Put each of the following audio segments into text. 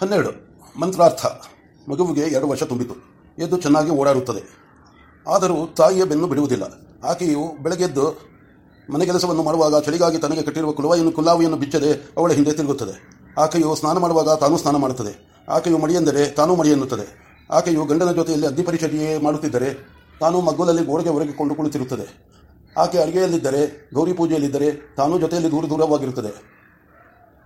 ಹನ್ನೆರಡು. ಮಂತ್ರಾರ್ಥ. ಮಗುವಿಗೆ ಎರಡು ವರ್ಷ ತುಂಬಿತು. ಎದ್ದು ಚೆನ್ನಾಗಿ ಓಡಾಡುತ್ತದೆ. ಆದರೂ ತಾಯಿಯ ಬೆನ್ನು ಬಿಡುವುದಿಲ್ಲ. ಆಕೆಯು ಬೆಳಗ್ಗೆದ್ದು ಮನೆಗೆಲಸವನ್ನು ಮಾಡುವಾಗ ಚಳಿಗಾಗಿ ತನಗೆ ಕಟ್ಟಿರುವ ಕುಲವಾಯನ್ನು ಕುಲ್ಲಾವಿಯನ್ನು ಬಿಚ್ಚದೆ ಅವಳ ಹಿಂದೆ ತಿರುಗುತ್ತದೆ. ಆಕೆಯು ಸ್ನಾನ ಮಾಡುವಾಗ ತಾನೂ ಸ್ನಾನ ಮಾಡುತ್ತದೆ. ಆಕೆಯು ಮಡಿಯೆಂದರೆ ತಾನೂ ಮಡಿ ಎನ್ನುತ್ತದೆ ಆಕೆಯು ಗಂಡನ ಜೊತೆಯಲ್ಲಿ ಅಗ್ನಿ ಮಾಡುತ್ತಿದ್ದರೆ ತಾನು ಮಗ್ಗುಲಲ್ಲಿ ಗೋಡೆಗೆ ಹೊರಗೆ ಕುಳಿತಿರುತ್ತದೆ. ಆಕೆ ಅಡುಗೆಯಲ್ಲಿದ್ದರೆ, ಗೌರಿ ಪೂಜೆಯಲ್ಲಿದ್ದರೆ ತಾನೂ ಜೊತೆಯಲ್ಲಿ ದೂರ ದೂರವಾಗಿರುತ್ತದೆ.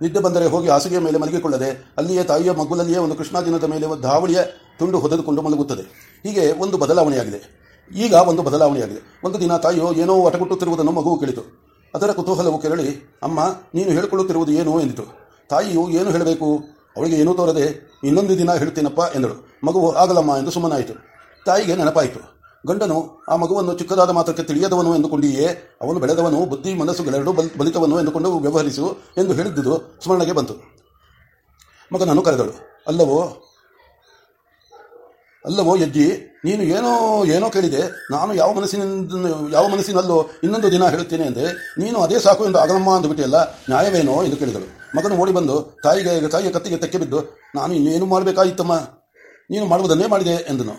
ನಿದ್ದೆ ಬಂದರೆ ಹೋಗಿ ಹಾಸಿಗೆಯ ಮೇಲೆ ಮಲಗಿಕೊಳ್ಳದೆ ಅಲ್ಲಿಯೇ ತಾಯಿಯ ಮಗುಲಲ್ಲಿಯೇ ಒಂದು ಕೃಷ್ಣಾಜಿನದ ಮೇಲೆ ಒಂದು ಧಾವಳಿಯ ತುಂಡು ಹೊದೆದುಕೊಂಡು ಮಲಗುತ್ತದೆ. ಹೀಗೆ ಒಂದು ಬದಲಾವಣೆಯಾಗಿದೆ. ಈಗ ಒಂದು ಬದಲಾವಣೆಯಾಗಿದೆ. ಒಂದು ದಿನ ತಾಯಿಯು ಏನೋ ಅಟಗುಟ್ಟುತ್ತಿರುವುದನ್ನು ಮಗುವು ಕೇಳಿತು. ಅದರ ಕುತೂಹಲವು ಕೆರಳಿ, ಅಮ್ಮ, ನೀನು ಹೇಳಿಕೊಳ್ಳುತ್ತಿರುವುದು ಏನು? ಎಂದಿತು. ತಾಯಿಯು, ಏನು ಹೇಳಬೇಕು? ಅವಳಿಗೆ ಏನೂ ತೋರದೆ, ಇನ್ನೊಂದು ದಿನ ಹೇಳ್ತೀನಪ್ಪ ಎಂದಳು. ಮಗುವು, ಆಗಲಮ್ಮ ಎಂದು ಸುಮ್ಮನಾಯಿತು. ತಾಯಿಗೆ ನೆನಪಾಯಿತು. ಗಂಡನು, ಆ ಮಗುವನ್ನು ಚಿಕ್ಕದಾದ ಮಾತ್ರಕ್ಕೆ ತಿಳಿಯದವನು ಎಂದುಕೊಂಡಿಯೇ, ಅವನು ಬೆಳೆದವನು, ಬುದ್ಧಿ ಮನಸ್ಸುಗಳೆರಡೂ ಬಲ್ ಬಲಿತವನು ಎಂದುಕೊಂಡು ವ್ಯವಹರಿಸು ಎಂದು ಹೇಳಿದ್ದುದು ಸ್ಮರಣೆಗೆ ಬಂತು. ಮಗನನ್ನು ಕರೆದಳು, ಅಲ್ಲವೋ ಅಲ್ಲವೋ ಯಜ್ಜಿ, ನೀನು ಏನೋ ಏನೋ ಕೇಳಿದೆ, ನಾನು ಯಾವ ಮನಸ್ಸಿನಿಂದ, ಯಾವ ಮನಸ್ಸಿನಲ್ಲೋ ಇನ್ನೊಂದು ದಿನ ಹೇಳುತ್ತೇನೆ ಅಂದರೆ ನೀನು ಅದೇ ಸಾಕು ಎಂದು ಅಂತ ಅಂದುಬಿಟ್ಟಿಯಲ್ಲ ನ್ಯಾಯವೇನೋ ಎಂದು ಕೇಳಿದಳು. ಮಗನು ಓಡಿ ಬಂದು, ತಾಯಿಗೆ, ತಾಯಿಯ ಕತ್ತಿಗೆ ತೆಕ್ಕೆ ಬಿದ್ದು ನಾನು ಇನ್ನೇನು ಮಾಡಬೇಕಾಯಿತಮ್ಮ? ನೀನು ಮಾಡುವುದನ್ನೇ ಮಾಡಿದೆ ಎಂದನು.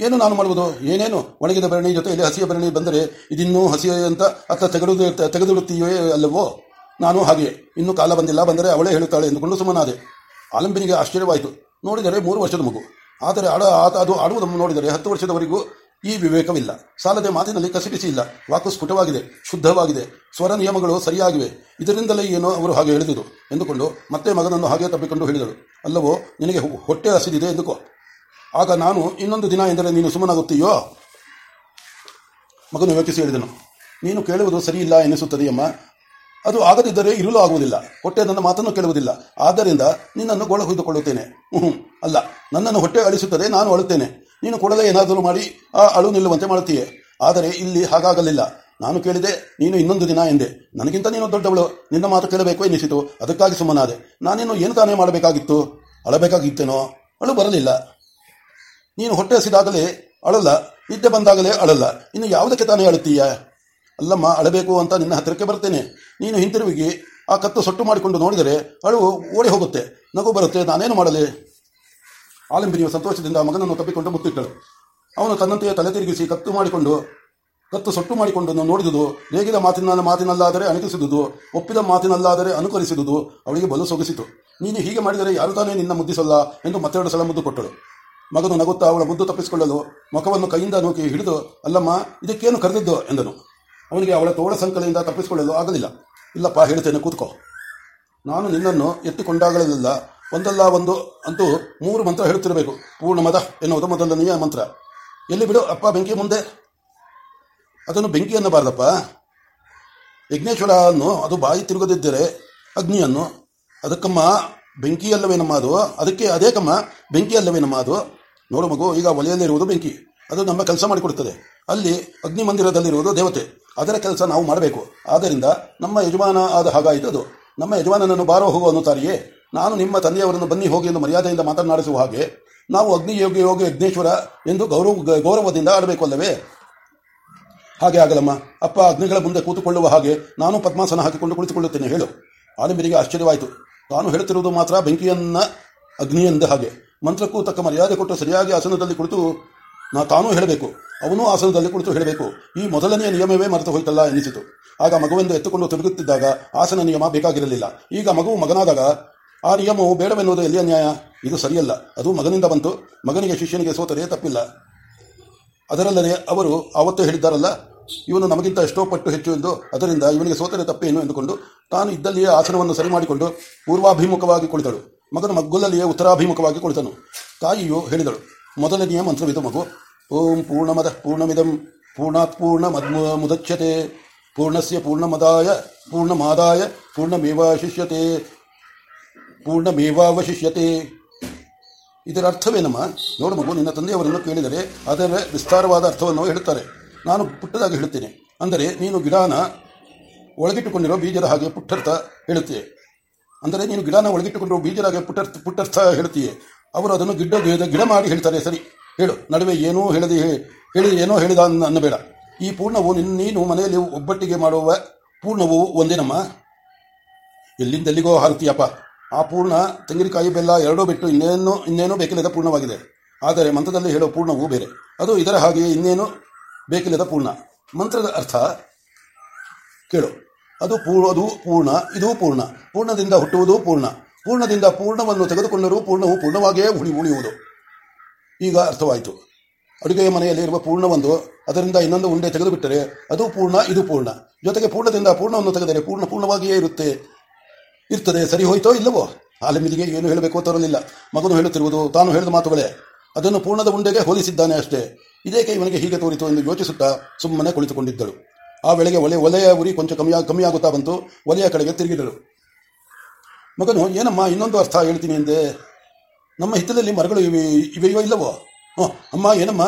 ಏನು ನಾನು ಮಾಡುವುದು ಏನೇನು? ಒಣಗಿದ ಭರಣಿ ಜೊತೆಯಲ್ಲಿ ಹಸಿಯ ಭರಣಿ ಬಂದರೆ ಇದಿನ್ನೂ ಹಸಿಯ ಅಂತ ಅತ್ತ ತೆಗೆದು ತೆಗೆದುಡುತ್ತೀಯೋ ಅಲ್ಲವೋ? ನಾನು ಹಾಗೆ ಇನ್ನೂ ಕಾಲ ಬಂದಿಲ್ಲ, ಬಂದರೆ ಅವಳೇ ಹೇಳುತ್ತಾಳೆ ಎಂದುಕೊಂಡು ಸುಮ್ಮನಾದೆ. ಆಲಂಬಿನಿಗೆ ಆಶ್ಚರ್ಯವಾಯಿತು. ನೋಡಿದರೆ ಮೂರು ವರ್ಷದ ಮಗು. ಆದರೆ ಆಡ ಆತ ಅದು ಆಡುವುದನ್ನು ನೋಡಿದರೆ ಹತ್ತು ವರ್ಷದವರೆಗೂ ಈ ವಿವೇಕವಿಲ್ಲ. ಸಾಲದೆ ಮಾತಿನಲ್ಲಿ ಕಸಿಬಿಸಿ ಇಲ್ಲ. ವಾಕು ಸ್ಫುಟವಾಗಿದೆ, ಶುದ್ಧವಾಗಿದೆ. ಸ್ವರ ನಿಯಮಗಳು ಸರಿಯಾಗಿವೆ. ಇದರಿಂದಲೇ ಏನೋ ಅವರು ಹಾಗೆ ಹೇಳಿದುದು ಎಂದುಕೊಂಡು ಮತ್ತೆ ಮಗನನ್ನು ಹಾಗೆ ತಪ್ಪಿಕೊಂಡು ಹೇಳಿದಳು. ಅಲ್ಲವೋ, ನಿನಗೆ ಹೊಟ್ಟೆ ಹಸಿದಿದೆ ಎಂದುಕೋ. ಆಗ ನಾನು ಇನ್ನೊಂದು ದಿನ ಎಂದರೆ ನೀನು ಸುಮ್ಮನಾಗುತ್ತೀಯೋ? ಮಗನು ಯೋಚಿಸಿ ಹೇಳಿದನು. ನೀನು ಕೇಳುವುದು ಸರಿಯಿಲ್ಲ ಎನಿಸುತ್ತದೆಯಮ್ಮ ಅದು ಆಗದಿದ್ದರೆ ಇರಲು ಆಗುವುದಿಲ್ಲ. ಹೊಟ್ಟೆ ನನ್ನ ಮಾತನ್ನು ಕೇಳುವುದಿಲ್ಲ. ಆದ್ದರಿಂದ ನಿನ್ನನ್ನು ಗೋಳ ಹೊಯ್ದುಕೊಳ್ಳುತ್ತೇನೆ. ಹ್ಞೂ ಅಲ್ಲ, ನನ್ನನ್ನು ಹೊಟ್ಟೆ ಅಳಿಸುತ್ತದೆ, ನಾನು ಅಳುತ್ತೇನೆ. ನೀನು ಕೂಡಲೇ ಏನಾದರೂ ಮಾಡಿ ಆ ಅಳು ನಿಲ್ಲುವಂತೆ ಮಾಡುತ್ತೀಯೇ. ಆದರೆ ಇಲ್ಲಿ ಹಾಗಾಗಲಿಲ್ಲ. ನಾನು ಕೇಳಿದೆ, ನೀನು ಇನ್ನೊಂದು ದಿನ ಎಂದೆ. ನನಗಿಂತ ನೀನು ದೊಡ್ಡವಳು. ನಿನ್ನ ಮಾತು ಕೇಳಬೇಕು ಎನಿಸಿತು ಅದಕ್ಕಾಗಿ ಸುಮ್ಮನಾದೆ. ನಾನೇನು ಏನು ತಾನೇ ಮಾಡಬೇಕಾಗಿತ್ತು? ಅಳಬೇಕಾಗಿತ್ತೇನೋ? ಅಳು ಬರಲಿಲ್ಲ. ನೀನು ಹೊಟ್ಟೆ ಹಸಿದಾಗಲೇ ಅಳಲ್ಲ, ನಿದ್ದೆ ಬಂದಾಗಲೇ ಅಳಲ್ಲ. ಇನ್ನು ಯಾವುದಕ್ಕೆ ತಾನೇ ಅಳುತ್ತೀಯ? ಅಲ್ಲಮ್ಮ, ಅಳಬೇಕು ಅಂತ ನಿನ್ನ ಹತ್ತಿರಕ್ಕೆ ಬರ್ತೇನೆ. ನೀನು ಹಿಂತಿರುಗಿ ಆ ಕತ್ತು ಸೊಟ್ಟು ಮಾಡಿಕೊಂಡು ನೋಡಿದರೆ ಅಳು ಓಡಿ ಹೋಗುತ್ತೆ. ನಗು ಬರುತ್ತೆ, ನಾನೇನು ಮಾಡಲಿ? ಆಲಂಬಿನಿಯು ಸಂತೋಷದಿಂದ ಮಗನನ್ನು ತಪ್ಪಿಕೊಂಡು ಮುತ್ತಿಟ್ಟಳು. ಅವನು ತನ್ನಂತೆಯೇ ತಲೆ ತಿರುಗಿಸಿ ಕತ್ತು ಮಾಡಿಕೊಂಡು, ಕತ್ತು ಸೊಟ್ಟು ಮಾಡಿಕೊಂಡು ನೋಡಿದುದು ರೇಗಿದ ಮಾತಿನ ಮಾತಿನಲ್ಲಾದರೆ ಅಣಕಿಸಿದುದು, ಒಪ್ಪಿದ ಮಾತಿನಲ್ಲಾದರೆ ಅನುಕರಿಸಿದುದು, ಅವಳಿಗೆ ಬಲು ಸೊಗಿಸಿತು. ನೀನು ಹೀಗೆ ಮಾಡಿದರೆ ಯಾರು ತಾನೇ ನಿನ್ನ ಮುದ್ದಿಸಲ್ಲ ಎಂದು ಮತ್ತೆರಡು ಸಲ ಮುದ್ದು ಕೊಟ್ಟಳು. ಮಗನು ನಗುತ್ತಾ ಅವಳ ಮುದ್ದು ತಪ್ಪಿಸಿಕೊಳ್ಳಲು ಮುಖವನ್ನು ಕೈಯಿಂದ ನೂಕಿ ಹಿಡಿದು, ಅಲ್ಲಮ್ಮ, ಇದಕ್ಕೇನು ಕರೆದಿದ್ದು? ಎಂದನು. ಅವನಿಗೆ ಅವಳ ತೋಳ ಸಂಕಲೆಯಿಂದ ತಪ್ಪಿಸಿಕೊಳ್ಳಲು ಆಗಲಿಲ್ಲ. ಇಲ್ಲಪ್ಪ, ಹೇಳ್ತೇನೆ, ಕೂತ್ಕೋ. ನಾನು ನಿನ್ನನ್ನು ಎತ್ತಿಕೊಂಡಾಗಲೆಲ್ಲ. ಒಂದಲ್ಲ ಒಂದು ಅಂತೂ ಮೂರು ಮಂತ್ರ ಹೇಳುತ್ತಿರಬೇಕು. ಪೂರ್ಣ ಮದ ಎನ್ನುವುದು ಮೊದಲನೆಯ ಮಂತ್ರ. ಎಲ್ಲಿ ಬಿಡು, ಅಪ್ಪ, ಬೆಂಕಿ ಮುಂದೆ. ಅದನ್ನು ಬೆಂಕಿ ಅನ್ನಬಾರ್ದಪ್ಪ. ಯಜ್ಞೇಶ್ವರ ಅನ್ನು ಅದು ಬಾಯಿ ತಿರುಗದಿದ್ದರೆ ಅಗ್ನಿಯನ್ನು. ಅದಕ್ಕಮ್ಮ, ಬೆಂಕಿ ಅಲ್ಲವೇನಮ್ಮ ಅದು ಅದಕ್ಕೆ ಅದೇ ಕಮ್ಮ, ಬೆಂಕಿ ಅಲ್ಲವೇನಮ್ಮ ಅದು ನೋಡು ಮಗು, ಈಗ ಒಲೆಯಲ್ಲಿರುವುದು ಬೆಂಕಿ. ಅದು ನಮ್ಮ ಕೆಲಸ ಮಾಡಿಕೊಡುತ್ತದೆ. ಅಲ್ಲಿ ಅಗ್ನಿ ಮಂದಿರದಲ್ಲಿರುವುದು ದೇವತೆ. ಅದರ ಕೆಲಸ ನಾವು ಮಾಡಬೇಕು. ಆದ್ದರಿಂದ ನಮ್ಮ ಯಜಮಾನ ಆದ ಹಾಗಾಯಿತು ಅದು. ನಮ್ಮ ಯಜಮಾನನನ್ನು ಬಾರೋ ಹೋಗು ಅನ್ನುತ್ತಾರೆಯೇ? ನಾನು ನಿಮ್ಮ ತಂದೆಯವರನ್ನು ಬನ್ನಿ ಹೋಗಿ ಎಂದು ಮರ್ಯಾದೆಯಿಂದ ಮಾತನಾಡಿಸುವ ಹಾಗೆ ನಾವು ಅಗ್ನಿ ಯೋಗಿ ಯಜ್ಞೇಶ್ವರ ಎಂದು ಗೌರವ, ಗೌರವದಿಂದ ಆಡಬೇಕು ಅಲ್ಲವೇ ಹಾಗೆ ಆಗಲಮ್ಮ. ಅಪ್ಪ ಅಗ್ನಿಗಳ ಮುಂದೆ ಕೂತುಕೊಳ್ಳುವ ಹಾಗೆ ನಾನು ಪದ್ಮಾಸನ ಹಾಕಿಕೊಂಡು ಕುಳಿತುಕೊಳ್ಳುತ್ತೇನೆ. ಹೇಳು. ಆಲಂಬಿನಿಗೆ ಆಶ್ಚರ್ಯವಾಯಿತು. ತಾನು ಹೇಳುತ್ತಿರುವುದು ಮಾತ್ರ ಬೆಂಕಿಯನ್ನ, ಅಗ್ನಿಯಂದ ಹಾಗೆ. ಮಂತ್ರಕ್ಕೂ ತಕ್ಕ ಮರ್ಯಾದೆ ಕೊಟ್ಟು ಸರಿಯಾಗಿ ಆಸನದಲ್ಲಿ ಕುಳಿತು ನಾ ತಾನೂ ಹೇಳಬೇಕು, ಅವನೂ ಆಸನದಲ್ಲಿ ಕುಳಿತು ಹೇಳಬೇಕು. ಈ ಮೊದಲನೆಯ ನಿಯಮವೇ ಮರೆತು ಹೋಯ್ತಲ್ಲ ಎನಿಸಿತು. ಆಗ ಮಗುವೆಂದು ಎತ್ತುಕೊಂಡು ತಿರುಗುತ್ತಿದ್ದಾಗ ಆಸನ ನಿಯಮ ಬೇಕಾಗಿರಲಿಲ್ಲ. ಈಗ ಮಗುವು ಮಗನಾದಾಗ ಆ ನಿಯಮವು ಬೇಡವೆನ್ನುವುದು ಎಲ್ಲಿಯ ನ್ಯಾಯ ಇದು ಸರಿಯಲ್ಲ. ಅದು ಮಗನಿಂದ ಬಂತು. ಮಗನಿಗೆ ಶಿಷ್ಯನಿಗೆ ಸೋತರೆ ತಪ್ಪಿಲ್ಲ. ಅದರಲ್ಲದೆ ಅವರು ಆವತ್ತು ಹೇಳಿದ್ದಾರಲ್ಲ, ಇವನು ನಮಗಿಂತ ಎಷ್ಟೋ ಪಟ್ಟು ಹೆಚ್ಚು ಎಂದು. ಅದರಿಂದ ಇವನಿಗೆ ಸೋತರೆ ತಪ್ಪೇನು ಎಂದುಕೊಂಡು ತಾನು ಇದ್ದಲ್ಲಿಯೇ ಆಸನವನ್ನು ಸರಿ ಮಾಡಿಕೊಂಡು ಪೂರ್ವಾಭಿಮುಖವಾಗಿ ಕುಳಿತಳು. ಮಗನು ಮಗ್ಗುಲಲ್ಲಿಯೇ ಉತ್ತರಾಭಿಮುಖವಾಗಿ ಕುಳಿತನು. ತಾಯಿಯು ಹೇಳಿದಳು, ಮೊದಲನೆಯ ಮಂತ್ರವಿದು ಮಗು. ಓಂ ಪೂರ್ಣಮದ ಪೂರ್ಣಮಿದಂ. ಪೂರ್ಣಾತ್ ಪೂರ್ಣ ಮುದಚ್ಯತೆ. ಪೂರ್ಣಸ್ಯ ಪೂರ್ಣಮದಾಯ, ಪೂರ್ಣಮಾದಾಯ ಪೂರ್ಣಮೇವಾಶಿಷ್ಯತೆ ಪೂರ್ಣಮೇವಾವಶಿಷ್ಯತೆ. ಇದರ ಅರ್ಥವೇನಮ್ಮ? ನೋಡು ಮಗು, ನಿನ್ನ ತಂದೆಯವರನ್ನು ಕೇಳಿದರೆ ಅದರ ವಿಸ್ತಾರವಾದ ಅರ್ಥವನ್ನು ಹೇಳುತ್ತಾರೆ. ನಾನು ಪುಟ್ಟದಾಗಿ ಹೇಳುತ್ತೇನೆ. ಅಂದರೆ ನೀನು ಗಿಡಾನ ಒಳಗಿಟ್ಟುಕೊಂಡಿರೋ ಬೀಜದ ಹಾಗೆ ಪುಟ್ಟರ್ಥ ಹೇಳುತ್ತೀಯ. ಅಂದರೆ ನೀನು ಗಿಡನ ಒಳಗಿಟ್ಟುಕೊಂಡು ಬೀಜರಾಗ ಪುಟರ್ಥ ಪುಟ್ಟರ್ಥ ಹೇಳ್ತೀಯೇ. ಅವರು ಅದನ್ನು ಗಿಡ ಗಿಡ ಮಾಡಿ ಹೇಳ್ತಾರೆ, ಸರಿ. ಹೇಳು, ನಡುವೆ ಏನೂ ಹೇಳದೆ, ಹೇಳಿ, ಏನೋ ಹೇಳಿದ ಅನ್ನ ಅನ್ನಬೇಡ. ಈ ಪೂರ್ಣವು ನೀನು ಮನೆಯಲ್ಲಿ ಒಬ್ಬಟ್ಟಿಗೆ ಮಾಡುವ ಪೂರ್ಣವು ಒಂದೇನಮ್ಮ ಎಲ್ಲಿಂದೆಲ್ಲಿಗೋ ಹಾರುತ್ತೀಯಪ್ಪ. ಆ ಪೂರ್ಣ ತೆಂಗಿನಕಾಯಿ ಬೆಲ್ಲ ಎರಡೂ ಬಿಟ್ಟು ಇನ್ನೇನು, ಇನ್ನೇನೂ ಬೇಕಿಲ್ಲದ ಪೂರ್ಣವಾಗಿದೆ. ಆದರೆ ಮಂತ್ರದಲ್ಲಿ ಹೇಳೋ ಪೂರ್ಣವೂ ಬೇರೆ. ಅದು ಇದರ ಹಾಗೆಯೇ ಇನ್ನೇನು ಬೇಕಿಲ್ಲದ ಪೂರ್ಣ. ಮಂತ್ರದ ಅರ್ಥ ಕೇಳು. ಅದು ಪೂರ್ಣ ಅದು ಪೂರ್ಣ, ಇದು ಪೂರ್ಣ. ಪೂರ್ಣದಿಂದ ಹುಟ್ಟುವುದು ಪೂರ್ಣ. ಪೂರ್ಣದಿಂದ ಪೂರ್ಣವನ್ನು ತೆಗೆದುಕೊಂಡರೂ ಪೂರ್ಣವು ಪೂರ್ಣವಾಗಿಯೇ ಉಳಿ ಉಳಿಯುವುದು. ಈಗ ಅರ್ಥವಾಯಿತು. ಅಡುಗೆಯ ಮನೆಯಲ್ಲಿರುವ ಪೂರ್ಣವೊಂದು, ಅದರಿಂದ ಇನ್ನೊಂದು ಉಂಡೆ ತೆಗೆದುಬಿಟ್ಟರೆ ಅದು ಪೂರ್ಣ, ಇದು ಪೂರ್ಣ. ಜೊತೆಗೆ ಪೂರ್ಣದಿಂದ ಪೂರ್ಣವನ್ನು ತೆಗೆದರೆ ಪೂರ್ಣ, ಪೂರ್ಣವಾಗಿಯೇ ಇರುತ್ತೆ. ಇರ್ತದೆ, ಸರಿ ಹೋಯ್ತೋ ಇಲ್ಲವೋ? ಆಲಮಿದಿಗೆ ಏನು ಹೇಳಬೇಕು ತರಲಿಲ್ಲ. ಮಗನು ಹೇಳುತ್ತಿರುವುದು, ತಾನು ಹೇಳಿದ ಮಾತುಗಳೇ. ಅದನ್ನು ಪೂರ್ಣದ ಉಂಡೆಗೆ ಹೋಲಿಸಿದ್ದಾನೆ ಅಷ್ಟೇ. ಇದೇಕೆ ಇವನಿಗೆ ಹೀಗೆ ತೋರಿತು ಎಂದು ಯೋಚಿಸುತ್ತಾ ಸುಮ್ಮನೆ ಕುಳಿತುಕೊಂಡಿದ್ದಳು. ಆ ವೇಳೆಗೆ ಒಲೆ, ಒಲೆಯ ಉರಿ ಕೊಂಚ ಕಮ್ಮಿ ಆಗುತ್ತಾ ಬಂತು. ಒಲೆಯ ಕಡೆಗೆ ತಿರುಗಿದಳು ಮಗನು, ಏನಮ್ಮ, ಇನ್ನೊಂದು ಅರ್ಥ ಹೇಳ್ತೀನಿ ಎಂದೆ. ನಮ್ಮ ಹಿತ್ತಲಲ್ಲಿ ಮರಗಳು ಇವೆ, ಇವೆಯೋ ಇಲ್ಲವೋ? ಹ್ಞೂ ಅಮ್ಮ, ಏನಮ್ಮ?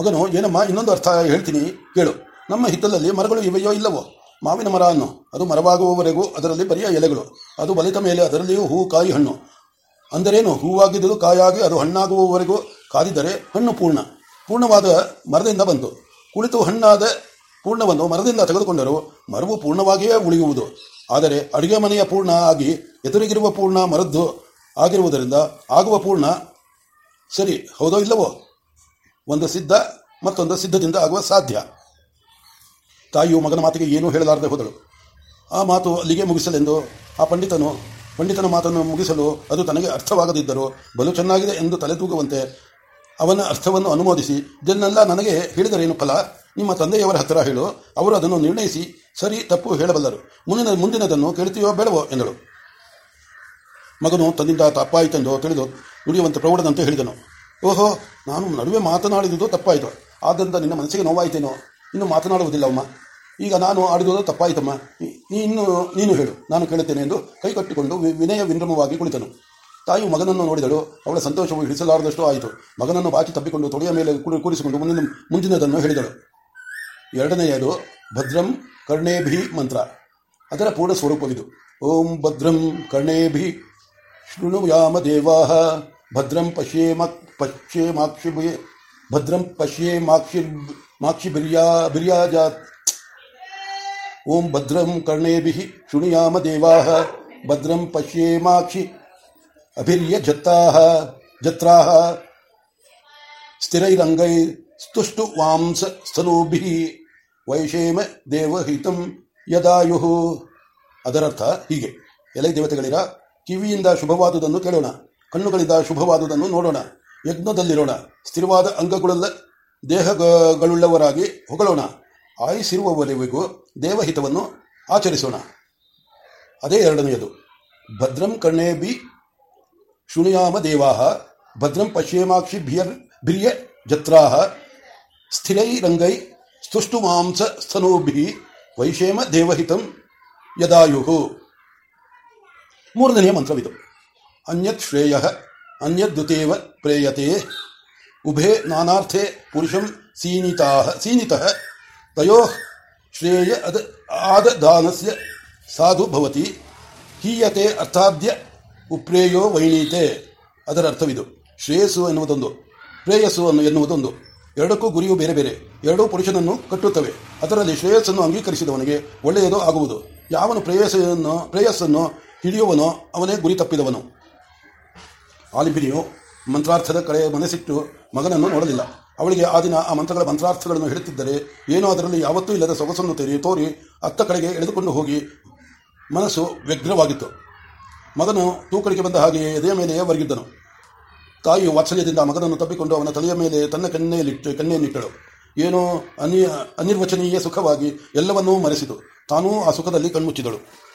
ಮಗನು, ಏನಮ್ಮ, ಇನ್ನೊಂದು ಅರ್ಥ ಹೇಳ್ತೀನಿ, ಕೇಳು. ನಮ್ಮ ಹಿತ್ತಲಲ್ಲಿ ಮರಗಳು ಇವೆಯೋ ಇಲ್ಲವೋ? ಮಾವಿನ ಮರ ಅನ್ನು. ಅದು ಮರವಾಗುವವರೆಗೂ ಅದರಲ್ಲಿ ಬರಿಯ ಎಲೆಗಳು. ಅದು ಬಲಿತ ಮೇಲೆ ಅದರಲ್ಲಿಯೂ ಹೂ ಕಾಯಿ ಹಣ್ಣು. ಅಂದರೇನು? ಹೂವಾಗಿದ್ದುದು ಕಾಯಾಗಿ ಅದು ಹಣ್ಣಾಗುವವರೆಗೂ ಕಾದಿದ್ದರೆ ಹಣ್ಣು ಪೂರ್ಣ. ಪೂರ್ಣವಾದ ಮರದಿಂದ ಬಂತು. ಕುಳಿತು ಹಣ್ಣಾದ ಪೂರ್ಣವನ್ನು ಮರದಿಂದ ತೆಗೆದುಕೊಂಡರೂ ಮರವು ಪೂರ್ಣವಾಗಿಯೇ ಉಳಿಯುವುದು. ಆದರೆ ಅಡುಗೆ ಮನೆಯ ಪೂರ್ಣ ಆಗಿ ಎದುರಿಗಿರುವ ಪೂರ್ಣ ಮರದ್ದು ಆಗಿರುವುದರಿಂದ ಆಗುವ ಪೂರ್ಣ ಸರಿ ಹೌದೋ ಇಲ್ಲವೋ? ಒಂದು ಸಿದ್ಧ, ಮತ್ತೊಂದು ಸಿದ್ಧದಿಂದ ಆಗುವ ಸಾಧ್ಯ. ತಾಯಿಯು ಮಗನ ಮಾತಿಗೆ ಏನೂ ಹೇಳಲಾರದೆ ಹೋದಳು. ಆ ಮಾತು ಅಲ್ಲಿಗೆ ಮುಗಿಸಲೆಂದು ಆ ಪಂಡಿತನು, ಪಂಡಿತನ ಮಾತನ್ನು ಮುಗಿಸಲು ಅದು ತನಗೆ ಅರ್ಥವಾಗದಿದ್ದರೂ ಬಲು ಚೆನ್ನಾಗಿದೆ ಎಂದು ತಲೆತೂಗುವಂತೆ ಅವನ ಅರ್ಥವನ್ನು ಅನುಮೋದಿಸಿ, ಇದನ್ನೆಲ್ಲ ನನಗೆ ಹೇಳಿದರೇನು ಫಲ? ನಿಮ್ಮ ತಂದೆಯವರ ಹತ್ತಿರ ಹೇಳು, ಅವರು ಅದನ್ನು ನಿರ್ಣಯಿಸಿ ಸರಿ ತಪ್ಪು ಹೇಳಬಲ್ಲರು. ಮುಂದಿನ, ಮುಂದಿನದನ್ನು ಕೇಳ್ತೀಯೋ ಬೇಡವೋ ಎಂದಳು. ಮಗನು ತನ್ನಿಂದ ತಪ್ಪಾಯಿತೆಂದು ತಿಳಿದು ನುಡಿಯುವಂತೆ ಪ್ರೌಢದಂತೆ ಹೇಳಿದನು. ಓಹೋ, ನಾನು ನಡುವೆ ಮಾತನಾಡಿದುದು ತಪ್ಪಾಯಿತು. ಆದ್ದರಿಂದ ನಿನ್ನ ಮನಸ್ಸಿಗೆ ನೋವಾಯಿತೇನೋ? ಇನ್ನು ಮಾತನಾಡುವುದಿಲ್ಲ ಅಮ್ಮ ಈಗ ನಾನು ಆಡಿದುದು ತಪ್ಪಾಯಿತಮ್ಮ. ಇನ್ನು, ನೀನು ಹೇಳು. ನಾನು ಕೇಳುತ್ತೇನೆ ಎಂದು ಕೈ ಕಟ್ಟಿಕೊಂಡು ವಿನಯ ವಿನಮ್ರವಾಗಿ ಕುಳಿತನು. ತಾಯಿ ಮಗನನ್ನು ನೋಡಿದಳು. ಅವಳ ಸಂತೋಷವು ಹಿಡಿಸಲಾರದಷ್ಟು ಆಯಿತು. ಮಗನನ್ನು ಬಾಚಿ ತಪ್ಪಿಕೊಂಡು ತೊಡೆಯ ಮೇಲೆ ಕೂರಿ- ಕೂರಿಸಿಕೊಂಡು ಮುಂದಿನ, ಮುಂದಿನದನ್ನು ಹೇಳಿದಳು. ಎರಡನೆಯದು ಭದ್ರಂ ಕರ್ಣೇಭಿ ಮಂತ್ರ. ಅದರ ಪೂರ್ಣ ಸ್ವರೂಪವಿದು ಓಂ ಭದ್ರಂ ಕರ್ಣೇಭಿ. ಶೃಣುಯಾಮ ದೇವಾ ಭದ್ರಂ ಪಶ್ಯೇಮ ಪಶ್ಯೇಮಾಕ್ಷಿ ಭದ್ರಂ ಪಶ್ಯೇಮಾಕ್ಷಿ ಮಾಕ್ಷಿ ಬಿರ್ಯಾ ಬಿರ್ಯಾಜಾ ಓಂ ಭದ್ರಂ ಕರ್ಣೇಭಿ. ಶೃಣುಯಾಮ ದೇವಾ ಭದ್ರಂ ಪಶ್ಯೇಮಾಕ್ಷಿ ಅಭಿರ್ಯ ಜತ್ತಾ ಜತ್ರಾ ಸ್ಥಿರೈರಂಗೈ ಸ್ತುಷ್ಟು ವಾಂಸ ಸ್ತನೂಭಿ. ವೈಷೇಮ ದೇವಹಿತಂ ಯದಾಯು ಅದರರ್ಥ ಹೀಗೆ. ಎಲೆ ದೇವತೆಗಳಿರ, ಕಿವಿಯಿಂದ ಶುಭವಾದುದನ್ನು ಕೇಳೋಣ, ಕಣ್ಣುಗಳಿಂದ ಶುಭವಾದುದನ್ನು ನೋಡೋಣ, ಯಜ್ಞದಲ್ಲಿರೋಣ, ಸ್ಥಿರವಾದ ಅಂಗಗಳಲ್ಲ ದೇಹಗಳುಳ್ಳವರಾಗಿ ಹೊಗಳೋಣ ಆಯಿಸಿರುವವರೆಗೂ ದೇವಹಿತವನ್ನು ಆಚರಿಸೋಣ. ಅದೇ ಎರಡನೆಯದು. ಭದ್ರಂ ಕರ್ಣೇಬಿ ಶುಣಿಯಾಮ ದೇವಾಹ, ಭದ್ರಂ ಪಶ್ಯೇಮಾಕ್ಷಿ ಭಿಯರ್ ಭಿರ್ಯ ಜತ್ರಾಹ ಸ್ಥಿರೈರಂಗೈ ಸ್ತುಷ್ಟು ಮಾಂಸ ಸ್ತನೋಭಿ ವೈಷೇಮ ದೇವಹಿತಂ ಯದಾಯು ಮೂರನೆಯ ಮಂತ್ರವಿದು. ಅನ್ಯತ್ ಶ್ರೇಯ ಅನ್ಯದ್ದುತೇವ ಪ್ರೇಯತೆ, ಉಭೇ ನಾನಾರ್ಥೆ ಪುರುಷಂ ಸೀನಿತಾ, ಸೀನಿತಃ, ತಯೋ ಶ್ರೇಯ ಅದ ಆದ ದಾನಸ್ಯ ಸಾಧು ಭವತಿ, ಹೀಯತೆ ಅರ್ಥಾದ್ಯ ಉಪ್ರೇಯೋ ವೈಣೀತೆ. ಅದರ ಅರ್ಥವಿದು. ಶ್ರೇಯಸ್ಸು ಎನ್ನುವುದೊಂದು, ಪ್ರೇಯಸ್ಸು ಅನ್ನು ಎನ್ನುವುದೊಂದು. ಎರಡಕ್ಕೂ ಗುರಿಯು ಬೇರೆ ಬೇರೆ. ಎರಡೂ ಪುರುಷನನ್ನು ಕಟ್ಟುತ್ತವೆ. ಅದರಲ್ಲಿ ಶ್ರೇಯಸ್ಸನ್ನು ಅಂಗೀಕರಿಸಿದವನಿಗೆ ಒಳ್ಳೆಯದು ಆಗುವುದು. ಯಾವನು ಪ್ರೇಯಸ್ಸನ್ನು ಪ್ರೇಯಸ್ಸನ್ನು ಹಿಡಿಯುವನೋ ಅವನೇ ಗುರಿ ತಪ್ಪಿದವನು. ಆಲಿಂಬಿನಿಯು ಮಂತ್ರಾರ್ಥದ ಕಡೆ ಮನಸ್ಸಿಟ್ಟು ಮಗನನ್ನು ನೋಡಲಿಲ್ಲ. ಅವಳಿಗೆ ಆ ದಿನ ಆ ಮಂತ್ರಗಳ ಮಂತ್ರಾರ್ಥಗಳನ್ನು ಹೇಳುತ್ತಿದ್ದರೆ ಏನೋ ಅದರಲ್ಲಿ ಯಾವತ್ತೂ ಇಲ್ಲದ ಸೊಗಸನ್ನು ತೆರಿ ತೋರಿ ಅತ್ತ ಕಡೆಗೆ ಎಳೆದುಕೊಂಡು ಹೋಗಿ ಮನಸ್ಸು ವ್ಯಗ್ರವಾಗಿತ್ತು. ಮಗನು ತೂಕಡಿಗೆ ಬಂದ ಹಾಗೆಯೇ ಎದೆಯ ಮೇಲೆಯೇ ವರ್ಗಿದ್ದನು ತಾಯಿಯು ವಾತ್ಸಲ್ಯದಿಂದ ಮಗನನ್ನು ತಬ್ಬಿಕೊಂಡು ಅವನ ತಲೆಯ ಮೇಲೆ ತನ್ನ ಕಣ್ಣೆಯಲ್ಲಿಟ್ಟು ಕೆನ್ನೆಯನ್ನಿಟ್ಟಳು ಏನೋ ಅನಿ ಅನಿರ್ವಚನೀಯ ಸುಖವಾಗಿ ಎಲ್ಲವನ್ನೂ ಮರೆಸಿತು. ತಾನೂ ಆ ಸುಖದಲ್ಲಿ ಕಣ್ಮುಚ್ಚಿದಳು.